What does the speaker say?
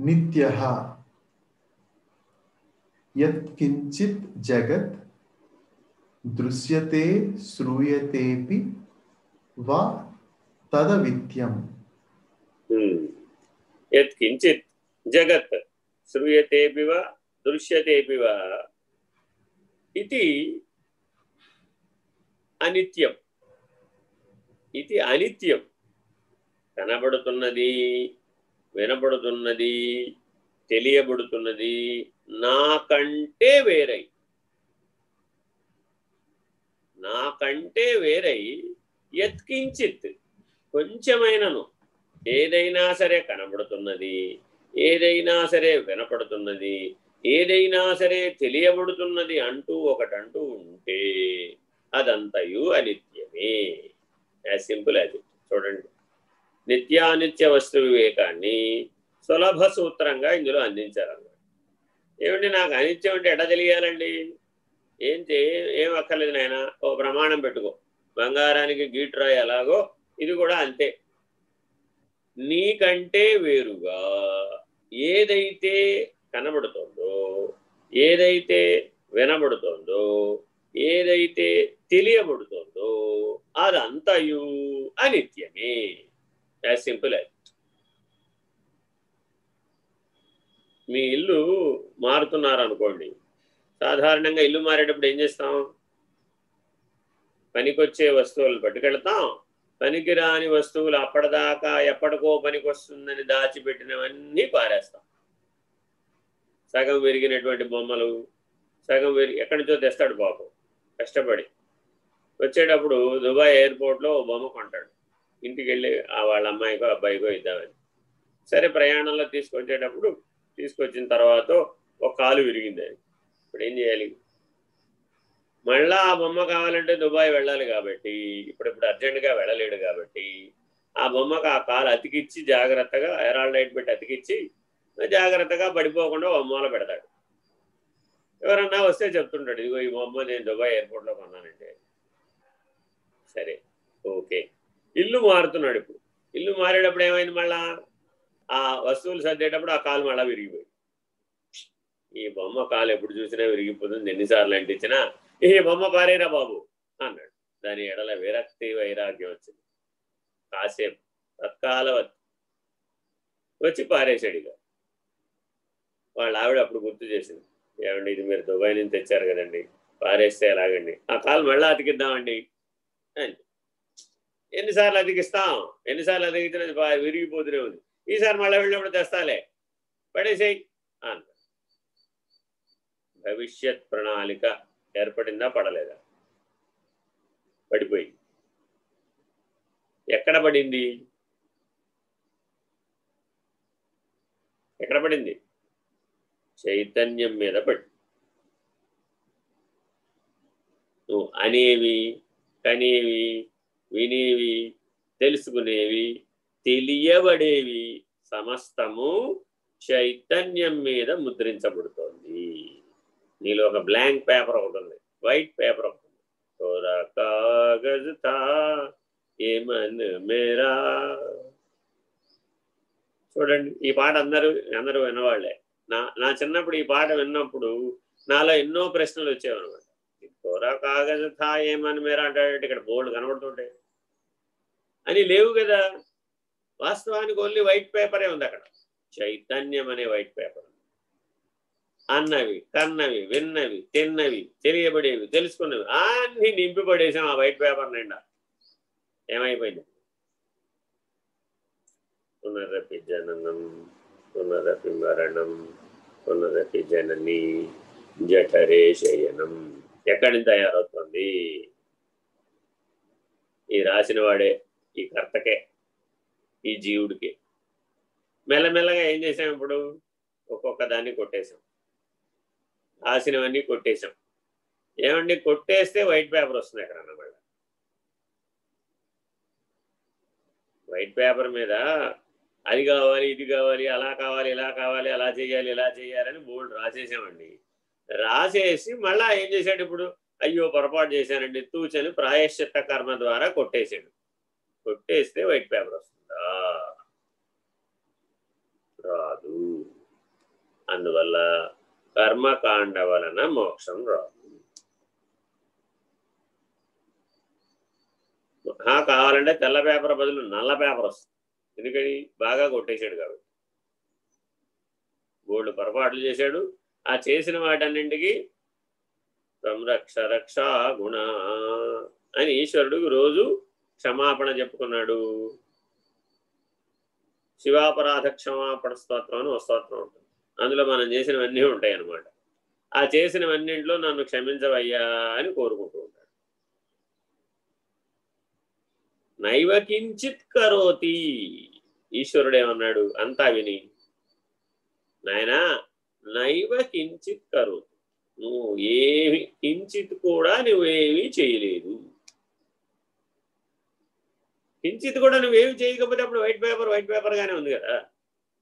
నిత్య. యత్కించిత్ జగత్ దృశ్యతే శ్రూయతేపి వా తదవిత్యం. యత్కించిత్ జగత్ శ్రూయతేపి వా దృశ్యతేపి వా ఇది అనిత్యం. ఇది అనిత్యం. కనబడుతున్నది వినబడుతున్నది తెలియబడుతున్నది నాకంటే వేరై. నాకంటే వేరై ఎత్కించిత్ కొంచెమైనను. ఏదైనా సరే కనబడుతున్నది ఏదైనా సరే వినపడుతున్నది ఏదైనా సరే తెలియబడుతున్నది అంటూ ఒకటంటూ ఉంటే అదంతయు అనిత్యమే. యాజ్ సింపుల్ యాజ్ ఇట్ చూడండి. నిత్యానిత్య వస్తు వివేకాన్ని సులభ సూత్రంగా ఇందులో అందించారన్నమాట. ఏమండి నాకు అనిత్యం అంటే ఎట తెలియాలండి? ఏం ఏం అక్కర్లేదు నాయన ఓ ప్రమాణం పెట్టుకో. బంగారానికి గీట్రాయ్ ఎలాగో ఇది కూడా అంతే. నీకంటే వేరుగా ఏదైతే కనబడుతుందో ఏదైతే వినబడుతుందో ఏదైతే తెలియబడుతుందో అదంతయు అనిత్యమే. యాజ్ సింపుల్ యాజ్ మీ ఇల్లు మారుతున్నారు అనుకోండి సాధారణంగా ఇల్లు మారేటప్పుడు ఏం చేస్తాం? పనికొచ్చే వస్తువులు పట్టుకెళ్తాం. పనికిరాని వస్తువులు అప్పటిదాకా ఎప్పటికో పనికి వస్తుందని దాచిపెట్టినవన్నీ పారేస్తాం. సగం విరిగినటువంటి బొమ్మలు సగం విరిగి ఎక్కడి నుంచో తెస్తాడు పాపం కష్టపడి. వచ్చేటప్పుడు దుబాయ్ ఎయిర్పోర్ట్లో బొమ్మ కొంటాడు. ఇంటికి వెళ్ళి వాళ్ళ అమ్మాయికో అబ్బాయికో ఇద్దామని. సరే ప్రయాణంలో తీసుకొచ్చేటప్పుడు తీసుకొచ్చిన తర్వాత ఒక కాలు విరిగింది అది. ఇప్పుడు ఏం చేయాలి? మళ్ళా ఆ బొమ్మ కావాలంటే దుబాయ్ వెళ్ళాలి కాబట్టి ఇప్పుడిప్పుడు అర్జెంటుగా వెళ్ళలేడు కాబట్టి ఆ బొమ్మకు ఆ కాలు అతికిచ్చి జాగ్రత్తగా ఎరాల్ లైట్ పెట్టి అతికిచ్చి జాగ్రత్తగా పడిపోకుండా బొమ్మలో పెడతాడు. ఎవరన్నా వస్తే చెప్తుంటాడు ఇదిగో ఈ బొమ్మ నేను దుబాయ్ ఎయిర్పోర్ట్లో కొన్నానంటే. సరే ఓకే. ఇల్లు మారుతున్నాడు ఇప్పుడు. ఇల్లు మారేటప్పుడు ఏమైంది మళ్ళా? ఆ వస్తువులు సర్దేటప్పుడు ఆ కాలు మళ్ళా విరిగిపోయి ఈ బొమ్మ కాలు ఎప్పుడు చూసినా విరిగిపోతుంది. ఎన్నిసార్లు అంటించినా ఈ బొమ్మ పారేరా బాబు అన్నాడు. దాని ఎడల విరక్తి వైరాగ్యం వచ్చింది. కాసేపు తత్కాల వచ్చి పారేశాడు ఇక. వాళ్ళ ఆవిడ అప్పుడు గుర్తు చేసింది. ఏమండి ఇది మీరు దుబాయ్ నుంచి తెచ్చారు కదండి పారేస్తే ఎలాగండి? ఆ కాలు మళ్ళీ అతికిద్దామండి అని ఎన్నిసార్లు అతికిస్తాం? ఎన్నిసార్లు అతికించినది విరిగిపోతూనే ఉంది. ఈసారి మళ్ళీ వెళ్ళినప్పుడు తెస్తాలే. పడేసేయి అన్న భవిష్యత్ ప్రణాళిక ఏర్పడిందా పడలేదా? పడిపోయి ఎక్కడ పడింది? ఎక్కడ పడింది? చైతన్యం మీద పడి నువ్వు అనేవి కనేవి వినేవి తెలుసుకునేవి తెలియబడేవి సమస్తము చైతన్యం మీద ముద్రించబడుతోంది. నీలో ఒక బ్లాంక్ పేపర్ ఒకటి ఉంది. వైట్ పేపర్ ఒకటి ఉంది. తోరా కాగజ్ తా ఏమన్ మేరా. చూడండి ఈ పాట అందరూ అందరూ విన్నవాళ్ళే నా నా చిన్నప్పుడు ఈ పాట విన్నప్పుడు నాలో ఎన్నో ప్రశ్నలు వచ్చేవన్నమాట. కోరా కాగజ్ థా ఏమని మేరా అంటాడంటే ఇక్కడ బోర్డు కనబడుతుంటాయి. అని లేవు కదా. వాస్తవానికి ఓన్లీ వైట్ పేపరే ఉంది అక్కడ. చైతన్యం అనే వైట్ పేపర్ అన్నవి కన్నవి విన్నవి తిన్నవి తెలియబడేవి తెలుసుకున్నవి అన్ని నింపిపడేసాం ఆ వైట్ పేపర్ నిండా. ఏమైపోయింది? పునరపి జననం పునరపి మరణం పునరపి జనని జఠరే శయనం. ఎక్కడి నుంచి తయారవుతుంది? ఈ రాసిన వాడే ఈ కర్తకే ఈ జీవుడికి. మెల్లమెల్లగా ఏం చేసాం ఇప్పుడు? ఒక్కొక్క దాన్ని కొట్టేశాం ఆసినవన్నీ కొట్టేశాం ఏమండి? కొట్టేస్తే వైట్ పేపర్ వస్తుంది ఎక్కడ మళ్ళీ. వైట్ పేపర్ మీద అది కావాలి ఇది కావాలి అలా కావాలి ఇలా కావాలి అలా చేయాలి ఇలా చేయాలని బోల్డ్ రాసేసామండి. రాసేసి మళ్ళా ఏం చేశాడు ఇప్పుడు? అయ్యో పొరపాటు చేశానండి. తూచని ప్రాయశ్చిత్త కర్మ ద్వారా కొట్టేశాడు. కొట్టేస్తే వైట్ పేపర్ వస్తుందా రాదు అందువల్ల కర్మకాండ వలన మోక్షం రాదు కావాలంటే తెల్ల పేపర్ బదులు నల్ల పేపర్ వస్తుంది. ఎందుకని? బాగా కొట్టేశాడు కాబట్టి. గోల్డ్ పొరపాట్లు చేశాడు. ఆ చేసిన వాటన్నింటికి సంరక్ష రక్ష గుణ అని ఈశ్వరుడికి రోజు క్షమాపణ చెప్పుకున్నాడు. శివాపరాధ క్షమాపణ స్తోత్రం అని ఒక స్తోత్రం ఉంటుంది. అందులో మనం చేసినవన్నీ ఉంటాయి అన్నమాట ఆ చేసినవన్నింటిలో నన్ను క్షమించవయ్యా అని కోరుకుంటూ ఉంటాడు. నైవ కించిత్ కరోతి. ఈశ్వరుడు ఏమన్నాడు? అంతా విని. నాయనా నైవ కించిత్ కరోతి. నువ్వు ఏమి కించిత్ కూడా నువ్వేమీ చేయలేదు. కించిత్ కూడా నువ్వేమి చేయకపోతే అప్పుడు వైట్ పేపర్ వైట్ పేపర్ గానే ఉంది కదా.